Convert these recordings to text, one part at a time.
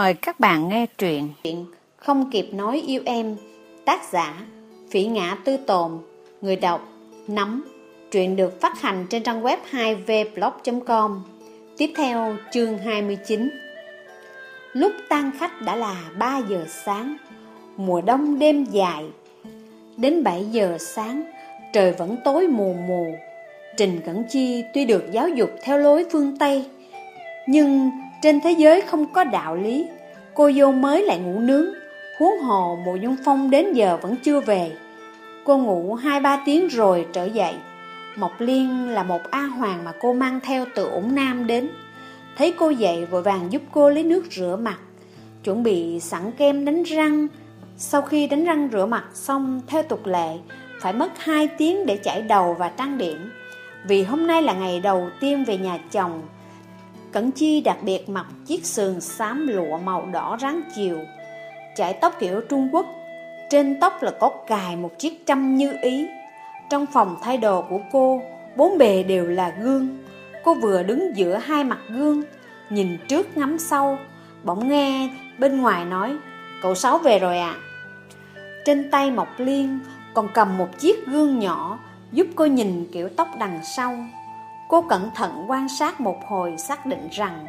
Mời các bạn nghe truyện. Không kịp nói yêu em, Tác giả Phỉ ngã tư tồn, Người đọc Nắm Truyện được phát hành trên trang web 2vblog.com Tiếp theo, chương 29 Lúc tan khách đã là 3 giờ sáng, Mùa đông đêm dài. Đến 7 giờ sáng, Trời vẫn tối mù mù. Trình Cẩn Chi tuy được giáo dục theo lối phương Tây, Nhưng trên thế giới không có đạo lý. Cô vô mới lại ngủ nướng. Huống hồ mùa dung phong đến giờ vẫn chưa về. Cô ngủ 2-3 tiếng rồi trở dậy. Mộc Liên là một A Hoàng mà cô mang theo từ ủng Nam đến. Thấy cô dậy vội vàng giúp cô lấy nước rửa mặt. Chuẩn bị sẵn kem đánh răng. Sau khi đánh răng rửa mặt xong, theo tục lệ, Phải mất 2 tiếng để chải đầu và trang điểm. Vì hôm nay là ngày đầu tiên về nhà chồng Cẩn Chi đặc biệt mặc chiếc sườn xám lụa màu đỏ ráng chiều Chải tóc kiểu Trung Quốc. Trên tóc là có cài một chiếc trăm như ý. Trong phòng thay đồ của cô, Bốn bề đều là gương. Cô vừa đứng giữa hai mặt gương, Nhìn trước ngắm sau, Bỗng nghe bên ngoài nói, Cậu Sáu về rồi ạ. À. Trên tay Mộc Liên còn cầm một chiếc gương nhỏ Giúp cô nhìn kiểu tóc đằng sau. Cô cẩn thận quan sát một hồi xác định rằng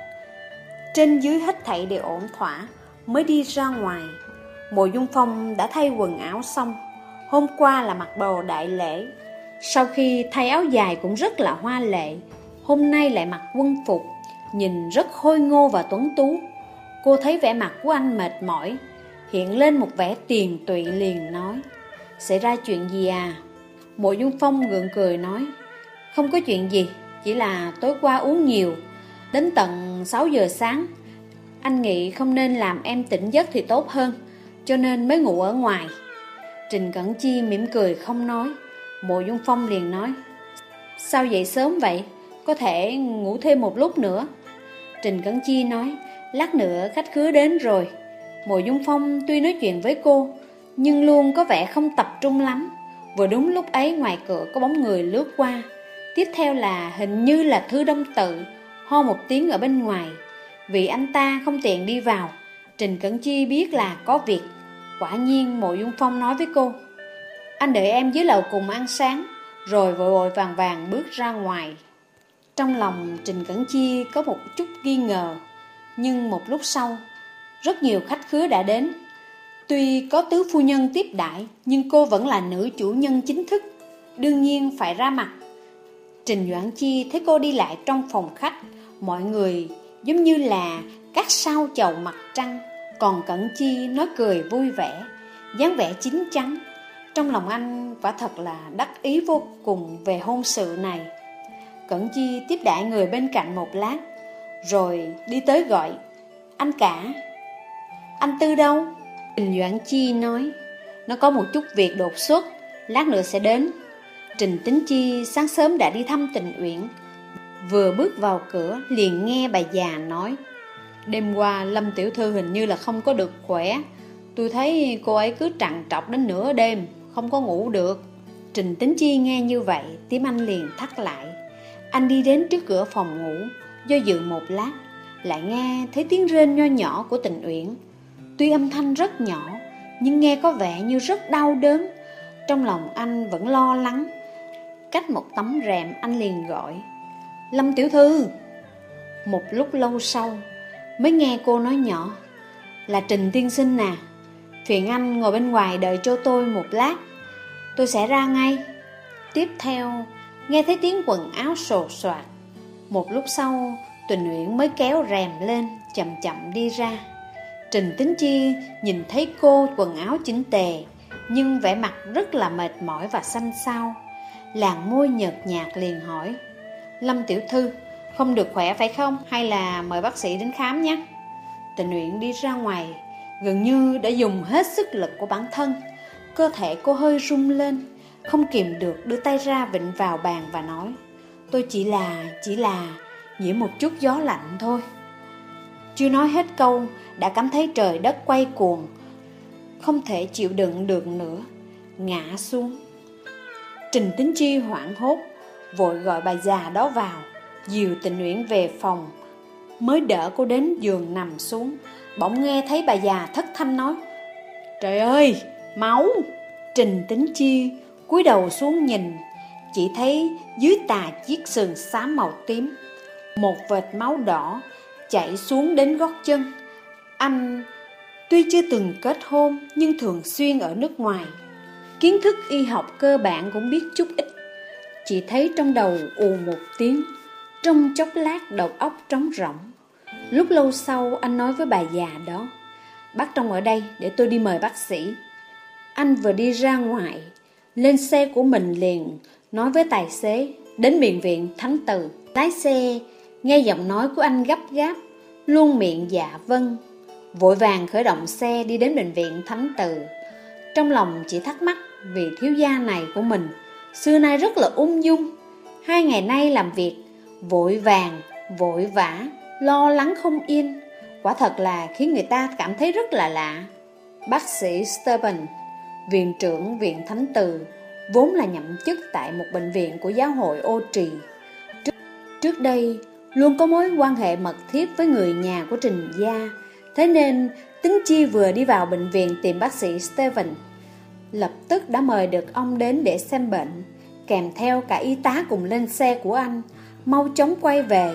Trên dưới hết thảy đều ổn thỏa, Mới đi ra ngoài. Mộ Dung Phong đã thay quần áo xong. Hôm qua là mặc đồ đại lễ. Sau khi thay áo dài cũng rất là hoa lệ. Hôm nay lại mặc quân phục, Nhìn rất khôi ngô và tuấn tú. Cô thấy vẻ mặt của anh mệt mỏi, Hiện lên một vẻ tiền tụy liền nói, Xảy ra chuyện gì à? Mộ Dung Phong gượng cười nói, Không có chuyện gì chỉ là tối qua uống nhiều. Đến tận 6 giờ sáng, Anh nghĩ không nên làm em tỉnh giấc thì tốt hơn, Cho nên mới ngủ ở ngoài. Trình Cẩn Chi mỉm cười không nói. Mộ Dung Phong liền nói, Sao dậy sớm vậy? Có thể ngủ thêm một lúc nữa. Trình Cẩn Chi nói, Lát nữa khách khứa đến rồi. Mộ Dung Phong tuy nói chuyện với cô, Nhưng luôn có vẻ không tập trung lắm. Vừa đúng lúc ấy, ngoài cửa có bóng người lướt qua. Tiếp theo là hình như là Thư Đông Tự, Ho một tiếng ở bên ngoài. Vì anh ta không tiện đi vào, Trình Cẩn Chi biết là có việc. Quả nhiên Mộ Dung Phong nói với cô, Anh đợi em dưới lầu cùng ăn sáng, Rồi vội vội vàng vàng bước ra ngoài. Trong lòng Trình Cẩn Chi có một chút nghi ngờ, Nhưng một lúc sau, Rất nhiều khách khứa đã đến. Tuy có tứ phu nhân tiếp đại Nhưng cô vẫn là nữ chủ nhân chính thức, Đương nhiên phải ra mặt. Trình Doãn Chi thấy cô đi lại trong phòng khách. Mọi người, giống như là các sao chầu mặt trăng. Còn Cẩn Chi nói cười vui vẻ, dáng vẻ chín chắn. Trong lòng anh quả thật là đắc ý vô cùng về hôn sự này. Cẩn Chi tiếp đại người bên cạnh một lát, Rồi đi tới gọi, Anh cả, Anh Tư đâu? Trình Doãn Chi nói, Nó có một chút việc đột xuất, Lát nữa sẽ đến. Trình Tính Chi sáng sớm đã đi thăm tình uyển. Vừa bước vào cửa, liền nghe bà già nói, Đêm qua Lâm Tiểu Thư hình như là không có được khỏe. Tôi thấy cô ấy cứ trằn trọc đến nửa đêm, Không có ngủ được. Trình Tính Chi nghe như vậy Tím anh liền thắt lại, Anh đi đến trước cửa phòng ngủ, Do dự một lát, Lại nghe thấy tiếng rên nho nhỏ của tình uyển. Tuy âm thanh rất nhỏ, Nhưng nghe có vẻ như rất đau đớn. Trong lòng anh vẫn lo lắng. Cách một tấm rèm anh liền gọi. Lâm tiểu thư. Một lúc lâu sau, Mới nghe cô nói nhỏ, Là Trình tiên sinh nè Phiền anh ngồi bên ngoài đợi cho tôi một lát, Tôi sẽ ra ngay. Tiếp theo, Nghe thấy tiếng quần áo sột soạt, Một lúc sau Tuỳnh Nguyễn mới kéo rèm lên, Chậm chậm đi ra. Trình Tính Chi nhìn thấy cô quần áo chỉnh tề, Nhưng vẻ mặt rất là mệt mỏi và xanh xao. Làn môi nhợt nhạt liền hỏi Lâm Tiểu Thư Không được khỏe phải không? Hay là mời bác sĩ đến khám nhé? Tình nguyện đi ra ngoài Gần như đã dùng hết sức lực của bản thân. Cơ thể cô hơi rung lên Không kìm được đưa tay ra vịnh vào bàn và nói Tôi chỉ là, chỉ là Nhiễm một chút gió lạnh thôi. Chưa nói hết câu Đã cảm thấy trời đất quay cuồng Không thể chịu đựng được nữa Ngã xuống. Trình Tính Chi hoảng hốt Vội gọi bà già đó vào Dìu tình nguyện về phòng. Mới đỡ cô đến giường nằm xuống Bỗng nghe thấy bà già thất thanh nói Trời ơi, máu! Trình tính chi cúi đầu xuống nhìn Chỉ thấy dưới tà chiếc sườn xám màu tím Một vệt máu đỏ chảy xuống đến gót chân. Anh tuy chưa từng kết hôn Nhưng thường xuyên ở nước ngoài Kiến thức y học cơ bản cũng biết chút ít. Chỉ thấy trong đầu ù một tiếng, Trong chốc lát đầu óc trống rỗng. Lúc lâu sau, anh nói với bà già đó, Bác Trong ở đây, để tôi đi mời bác sĩ. Anh vừa đi ra ngoài, Lên xe của mình liền, Nói với tài xế, Đến bệnh viện Thánh Từ. Lái xe, Nghe giọng nói của anh gấp gáp, Luôn miệng dạ vâng Vội vàng khởi động xe đi đến bệnh viện Thánh Từ. Trong lòng chỉ thắc mắc vì thiếu gia này của mình. Xưa nay rất là ung dung. Hai ngày nay làm việc Vội vàng, vội vã Lo lắng không yên. Quả thật là khiến người ta cảm thấy rất là lạ. Bác sĩ Stephen Viện trưởng Viện Thánh Từ Vốn là nhậm chức tại một bệnh viện của giáo hội ô trì. Trước, trước đây Luôn có mối quan hệ mật thiết với người nhà của Trình Gia. Thế nên Tính Chi vừa đi vào bệnh viện tìm bác sĩ Stephen. Lập tức đã mời được ông đến để xem bệnh. Kèm theo cả y tá cùng lên xe của anh Mau chóng quay về.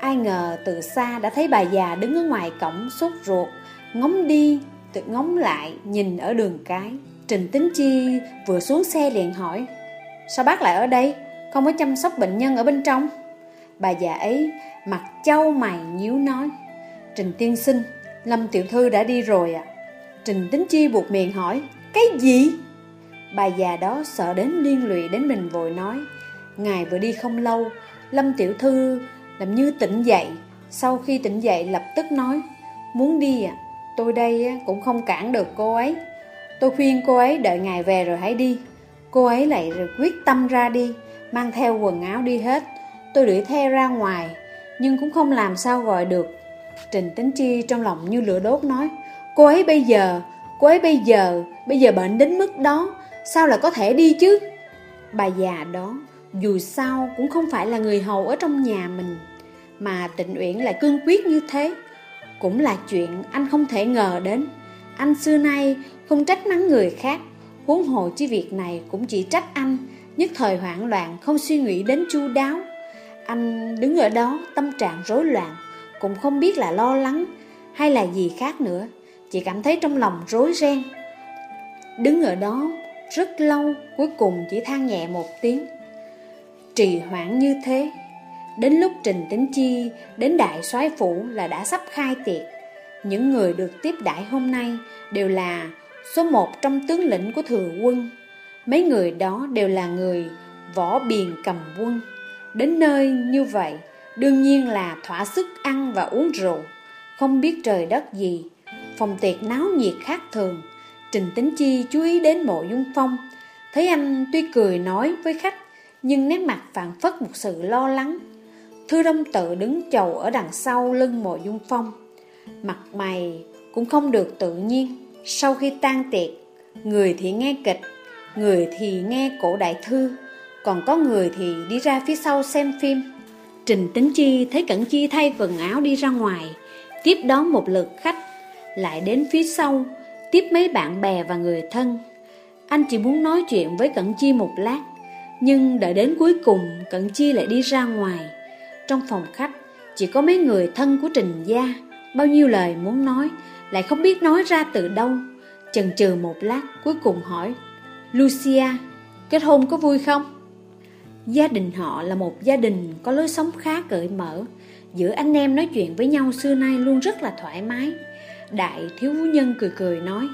Ai ngờ từ xa đã thấy bà già đứng ở ngoài cổng sốt ruột Ngóng đi, tự ngóng lại, nhìn ở đường cái. Trình Tính Chi vừa xuống xe liền hỏi Sao bác lại ở đây? Không có chăm sóc bệnh nhân ở bên trong. Bà già ấy mặt châu mày nhíu nói Trình tiên sinh, Lâm tiểu thư đã đi rồi ạ. Trình Tính Chi buộc miệng hỏi cái gì? Bà già đó sợ đến liên lụy đến mình vội nói, Ngài vừa đi không lâu, Lâm tiểu thư làm như tỉnh dậy. Sau khi tỉnh dậy lập tức nói, Muốn đi à Tôi đây cũng không cản được cô ấy. Tôi khuyên cô ấy đợi ngài về rồi hãy đi. Cô ấy lại quyết tâm ra đi, Mang theo quần áo đi hết. Tôi đuổi theo ra ngoài, Nhưng cũng không làm sao gọi được. Trình Tính Chi trong lòng như lửa đốt nói, Cô ấy bây giờ Cô ấy bây giờ Bây giờ bệnh đến mức đó, Sao là có thể đi chứ? Bà già đó, Dù sao cũng không phải là người hầu ở trong nhà mình, Mà tịnh uyển lại cương quyết như thế. Cũng là chuyện anh không thể ngờ đến. Anh xưa nay không trách mắng người khác, Huống hồ chi việc này cũng chỉ trách anh, Nhất thời hoảng loạn không suy nghĩ đến chu đáo. Anh đứng ở đó, tâm trạng rối loạn, Cũng không biết là lo lắng hay là gì khác nữa chị cảm thấy trong lòng rối ren. Đứng ở đó, rất lâu, Cuối cùng chỉ than nhẹ một tiếng. Trì hoãn như thế, Đến lúc Trình Tính Chi, đến Đại soái Phủ là đã sắp khai tiệc. Những người được tiếp đãi hôm nay đều là số một trong tướng lĩnh của thừa quân. Mấy người đó đều là người võ biền cầm quân. Đến nơi như vậy, đương nhiên là thỏa sức ăn và uống rượu. Không biết trời đất gì Phòng tiệc náo nhiệt khác thường. Trình Tính Chi chú ý đến mộ dung phong. Thấy anh tuy cười nói với khách, Nhưng nét mặt phản phất một sự lo lắng. Thư Đông Tự đứng chầu ở đằng sau lưng mộ dung phong. Mặt mày cũng không được tự nhiên. Sau khi tan tiệc, Người thì nghe kịch, Người thì nghe cổ đại thư. Còn có người thì đi ra phía sau xem phim. Trình Tính Chi thấy Cẩn Chi thay quần áo đi ra ngoài, Tiếp đón một lượt khách. Lại đến phía sau, Tiếp mấy bạn bè và người thân. Anh chỉ muốn nói chuyện với Cẩn Chi một lát, Nhưng đợi đến cuối cùng, Cẩn Chi lại đi ra ngoài. Trong phòng khách, Chỉ có mấy người thân của Trình Gia. Bao nhiêu lời muốn nói, Lại không biết nói ra từ đâu. Chần chừ một lát, cuối cùng hỏi, Lucia, Kết hôn có vui không? Gia đình họ là một gia đình có lối sống khá cởi mở. Giữa anh em nói chuyện với nhau xưa nay luôn rất là thoải mái. Đại thiếu nhân cười cười nói,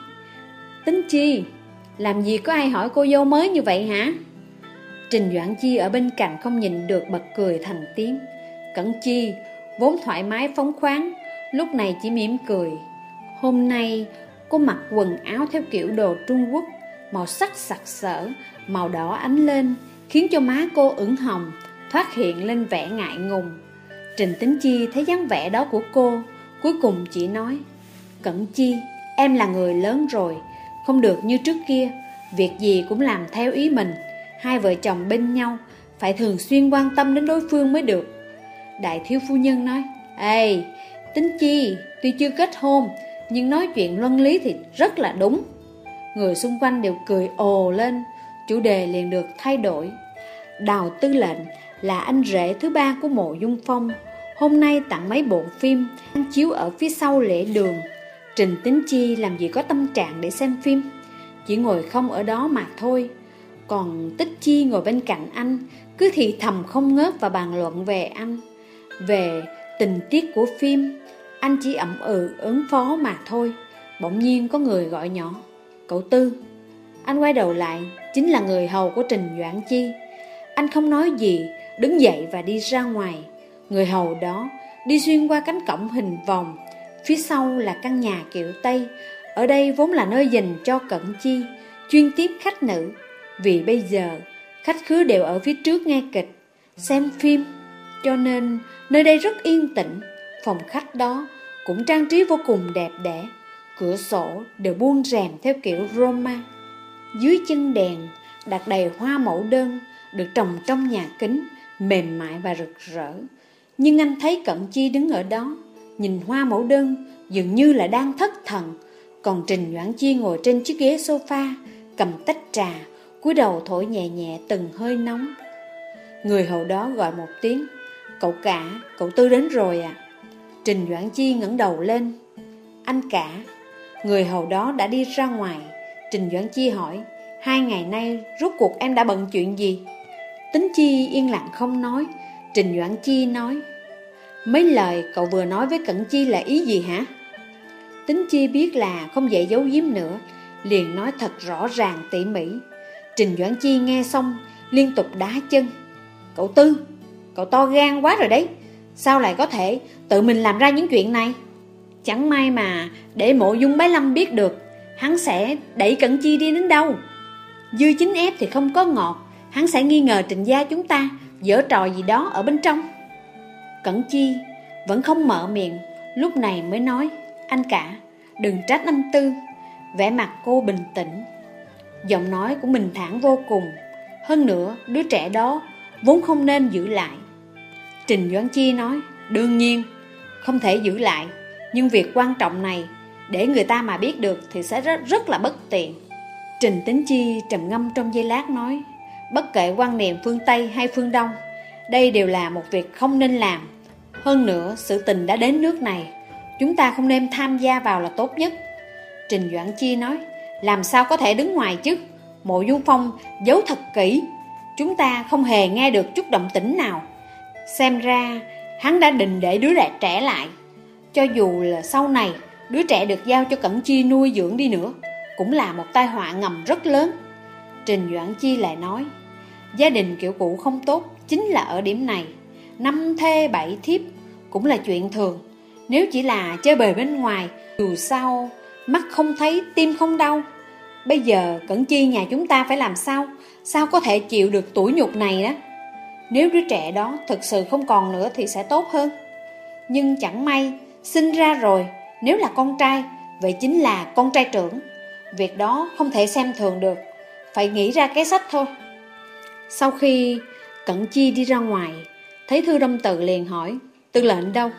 Tính chi? Làm gì có ai hỏi cô dâu mới như vậy hả? Trình Doãn Chi ở bên cạnh không nhìn được bật cười thành tiếng, Cẩn Chi, Vốn thoải mái phóng khoáng, Lúc này chỉ mỉm cười. Hôm nay cô mặc quần áo theo kiểu đồ Trung Quốc, Màu sắc sặc sỡ, Màu đỏ ánh lên, Khiến cho má cô ửng hồng, Thoát hiện lên vẻ ngại ngùng. Trình Tính Chi thấy dáng vẻ đó của cô, Cuối cùng chỉ nói Cẩn Chi Em là người lớn rồi Không được như trước kia Việc gì cũng làm theo ý mình Hai vợ chồng bên nhau Phải thường xuyên quan tâm đến đối phương mới được Đại thiếu phu nhân nói Ê Tính chi, tuy chưa kết hôn, nhưng nói chuyện luân lý thì rất là đúng. Người xung quanh đều cười ồ lên, chủ đề liền được thay đổi. Đào Tư lệnh là anh rể thứ ba của mộ Dung Phong, hôm nay tặng mấy bộ phim anh chiếu ở phía sau lễ đường. Trình Tính Chi làm gì có tâm trạng để xem phim, chỉ ngồi không ở đó mà thôi. Còn Tích Chi ngồi bên cạnh anh, cứ thì thầm không ngớt và bàn luận về anh. Về tình tiết của phim, anh chỉ ẩm ừ ứng phó mà thôi. Bỗng nhiên có người gọi nhỏ, cậu Tư. Anh quay đầu lại, chính là người hầu của Trình Doãn Chi. Anh không nói gì, đứng dậy và đi ra ngoài. Người hầu đó đi xuyên qua cánh cổng hình vòng, phía sau là căn nhà kiểu Tây. Ở đây vốn là nơi dành cho Cận Chi, chuyên tiếp khách nữ. Vì bây giờ, khách khứa đều ở phía trước nghe kịch, xem phim. Cho nên, nơi đây rất yên tĩnh. Phòng khách đó cũng trang trí vô cùng đẹp đẽ. Cửa sổ đều buông rèm theo kiểu Roma. Dưới chân đèn đặt đầy hoa mẫu đơn được trồng trong nhà kính, mềm mại và rực rỡ. Nhưng anh thấy Cận Chi đứng ở đó, nhìn hoa mẫu đơn dường như là đang thất thần. Còn Trình Doãn Chi ngồi trên chiếc ghế sofa, cầm tách trà, cúi đầu thổi nhẹ nhẹ từng hơi nóng. Người hầu đó gọi một tiếng, cậu cả, cậu Tư đến rồi à? Trình Doãn Chi ngẩng đầu lên, anh cả. Người hầu đó đã đi ra ngoài, Trình Doãn Chi hỏi, hai ngày nay rốt cuộc em đã bận chuyện gì? Tính Chi yên lặng không nói, Trình Doãn Chi nói, mấy lời cậu vừa nói với Cẩn Chi là ý gì hả? Tính Chi biết là không dễ giấu giếm nữa, liền nói thật rõ ràng tỉ mỉ. Trình Doãn Chi nghe xong, liên tục đá chân. Cậu Tư, cậu to gan quá rồi đấy, sao lại có thể tự mình làm ra những chuyện này? Chẳng may mà để mộ dung bái lâm biết được, hắn sẽ đẩy Cẩn Chi đi đến đâu? Dư chính ép thì không có ngọt, hắn sẽ nghi ngờ trình gia chúng ta dở trò gì đó ở bên trong. Cẩn Chi vẫn không mở miệng, lúc này mới nói, anh cả, đừng trách anh Tư. Vẻ mặt cô bình tĩnh, giọng nói cũng bình thản vô cùng. Hơn nữa, đứa trẻ đó vốn không nên giữ lại. Trình Doãn Chi nói, đương nhiên, không thể giữ lại, nhưng việc quan trọng này, để người ta mà biết được thì sẽ rất, rất là bất tiện. Trình Tính Chi trầm ngâm trong giây lát nói, bất kể quan niệm phương Tây hay phương Đông, đây đều là một việc không nên làm. Hơn nữa, sự tình đã đến nước này, chúng ta không nên tham gia vào là tốt nhất. Trình Doãn Chi nói, làm sao có thể đứng ngoài chứ? Mộ Du Phong giấu thật kỹ, chúng ta không hề nghe được chút động tĩnh nào. Xem ra, hắn đã định để đứa trẻ trẻ lại. Cho dù là sau này, đứa trẻ được giao cho Cẩn Chi nuôi dưỡng đi nữa, cũng là một tai họa ngầm rất lớn. Trình Doãn Chi lại nói, gia đình kiểu cũ không tốt chính là ở điểm này. Năm thê bảy thiếp cũng là chuyện thường. Nếu chỉ là chơi bời bên ngoài, dù sao, mắt không thấy, tim không đau. Bây giờ Cẩn Chi nhà chúng ta phải làm sao? Sao có thể chịu được tuổi nhục này đó? Nếu đứa trẻ đó thực sự không còn nữa thì sẽ tốt hơn. Nhưng chẳng may, sinh ra rồi, nếu là con trai, vậy chính là con trai trưởng. Việc đó không thể xem thường được Phải nghĩ ra cái sách thôi Sau khi Cẩn Chi đi ra ngoài Thấy Thư Đông Tự liền hỏi Tư lệnh đâu?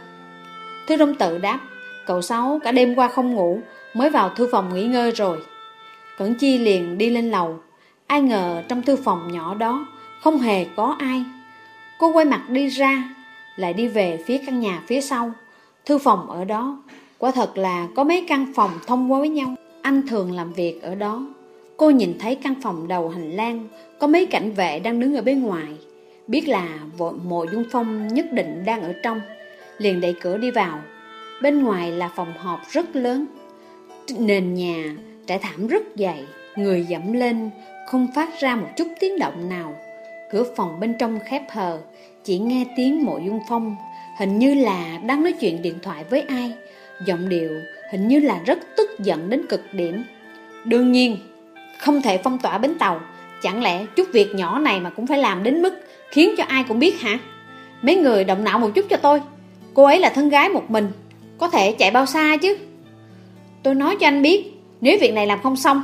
Thư Đông Tự đáp Cậu Sáu cả đêm qua không ngủ Mới vào thư phòng nghỉ ngơi rồi. Cẩn Chi liền đi lên lầu. Ai ngờ trong thư phòng nhỏ đó Không hề có ai. Cô quay mặt đi ra Lại đi về phía căn nhà phía sau. Thư phòng ở đó Quả thật là có mấy căn phòng thông qua với nhau. Anh thường làm việc ở đó. Cô nhìn thấy căn phòng đầu hành lang, có mấy cảnh vệ đang đứng ở bên ngoài. Biết là mộ dung phong nhất định đang ở trong, liền đẩy cửa đi vào. Bên ngoài là phòng họp rất lớn. Nền nhà trải thảm rất dày, người dẫm lên, không phát ra một chút tiếng động nào. Cửa phòng bên trong khép hờ, chỉ nghe tiếng mộ dung phong, hình như là đang nói chuyện điện thoại với ai. Giọng điệu hình như là rất tức giận đến cực điểm. Đương nhiên, không thể phong tỏa bến tàu, chẳng lẽ chút việc nhỏ này mà cũng phải làm đến mức khiến cho ai cũng biết hả? Mấy người động não một chút cho tôi, cô ấy là thân gái một mình, có thể chạy bao xa chứ? Tôi nói cho anh biết, nếu việc này làm không xong,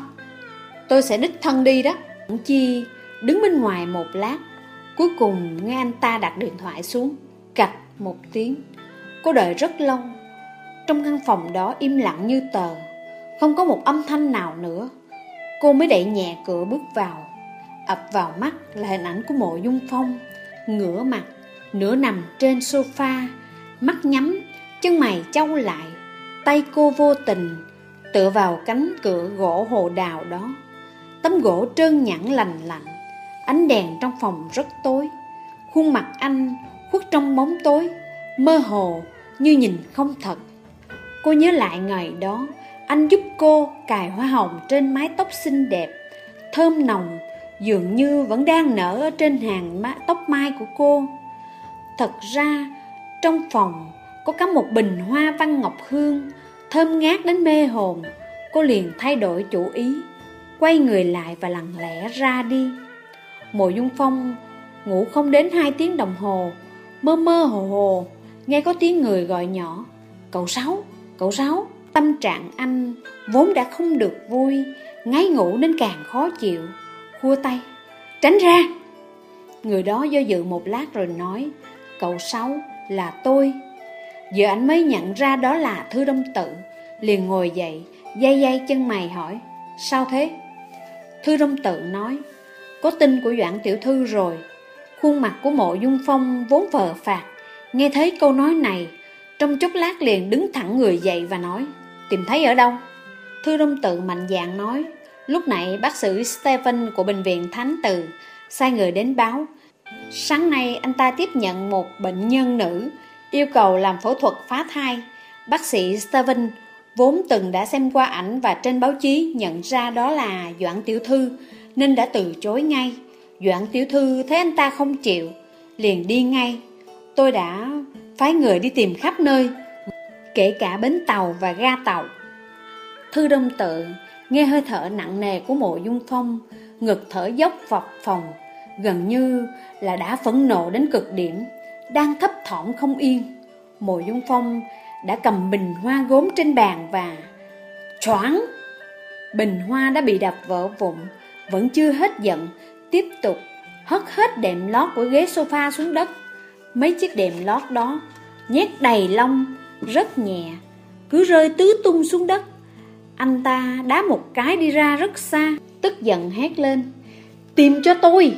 tôi sẽ đích thân đi đó. Chi đứng bên ngoài một lát, cuối cùng nghe anh ta đặt điện thoại xuống, cạch một tiếng. Cô đợi rất lâu, Trong căn phòng đó im lặng như tờ Không có một âm thanh nào nữa Cô mới đẩy nhẹ cửa bước vào ập vào mắt là hình ảnh của mộ dung phong, ngửa mặt, nửa nằm trên sofa, mắt nhắm, chân mày trâu lại, tay cô vô tình, tựa vào cánh cửa gỗ hồ đào đó. Tấm gỗ trơn nhẵn lành lạnh ánh đèn trong phòng rất tối. Khuôn mặt anh khuất trong bóng tối, mơ hồ như nhìn không thật. Cô nhớ lại ngày đó, anh giúp cô cài hoa hồng trên mái tóc xinh đẹp, thơm nồng dường như vẫn đang nở ở trên hàng tóc mai của cô. Thật ra, trong phòng có cả một bình hoa văn ngọc hương, thơm ngát đến mê hồn. Cô liền thay đổi chủ ý, quay người lại và lặng lẽ ra đi. Mộ Dung Phong ngủ không đến hai tiếng đồng hồ, mơ mơ hồ hồ, nghe có tiếng người gọi nhỏ. Cậu Sáu, cậu Sáu, tâm trạng anh vốn đã không được vui, ngáy ngủ nên càng khó chịu khua tay. Tránh ra. Người đó do dự một lát rồi nói, Cậu Sáu là tôi. Giờ anh mới nhận ra đó là Thư Đông Tự, Liền ngồi dậy Dây dây chân mày hỏi, Sao thế? Thư Đông Tự nói, Có tin của Doãn Tiểu Thư rồi. Khuôn mặt của mộ dung phong vốn vờ phạt Nghe thấy câu nói này, Trong chốc lát liền đứng thẳng người dậy và nói, Tìm thấy ở đâu? Thư Đông Tự mạnh dạn nói Lúc nãy bác sĩ Stephen của bệnh viện Thánh Từ sai người đến báo. Sáng nay anh ta tiếp nhận một bệnh nhân nữ yêu cầu làm phẫu thuật phá thai. Bác sĩ Stephen vốn từng đã xem qua ảnh và trên báo chí nhận ra đó là Doãn Tiểu Thư nên đã từ chối ngay. Doãn Tiểu Thư thấy anh ta không chịu, liền đi ngay. Tôi đã phái người đi tìm khắp nơi, kể cả bến tàu và ga tàu. Thư Đông Tự Nghe hơi thở nặng nề của mộ dung phong Ngực thở dốc vọc phòng Gần như là đã phẫn nộ đến cực điểm, Đang thấp thỏm không yên. Mộ dung phong đã cầm bình hoa gốm trên bàn và Choáng, Bình hoa đã bị đập vỡ vụn, Vẫn chưa hết giận, Tiếp tục hất hết đệm lót của ghế sofa xuống đất. Mấy chiếc đệm lót đó Nhét đầy lông, Rất nhẹ, Cứ rơi tứ tung xuống đất anh ta đá một cái đi ra rất xa, Tức giận hét lên. Tìm cho tôi!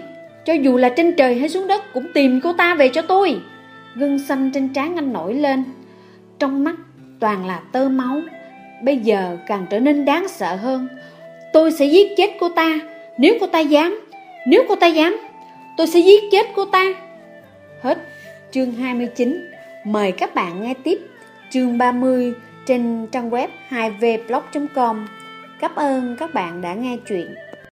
Cho dù là trên trời hay xuống đất Cũng tìm cô ta về cho tôi! Gân xanh trên trán anh nổi lên. Trong mắt toàn là tơ máu. Bây giờ càng trở nên đáng sợ hơn. Tôi sẽ giết chết cô ta, Nếu cô ta dám, Nếu cô ta dám, Tôi sẽ giết chết cô ta! Hết chương 29 Mời các bạn nghe tiếp chương 30 trên trang web 2vblog.com. Cảm ơn các bạn đã nghe chuyện.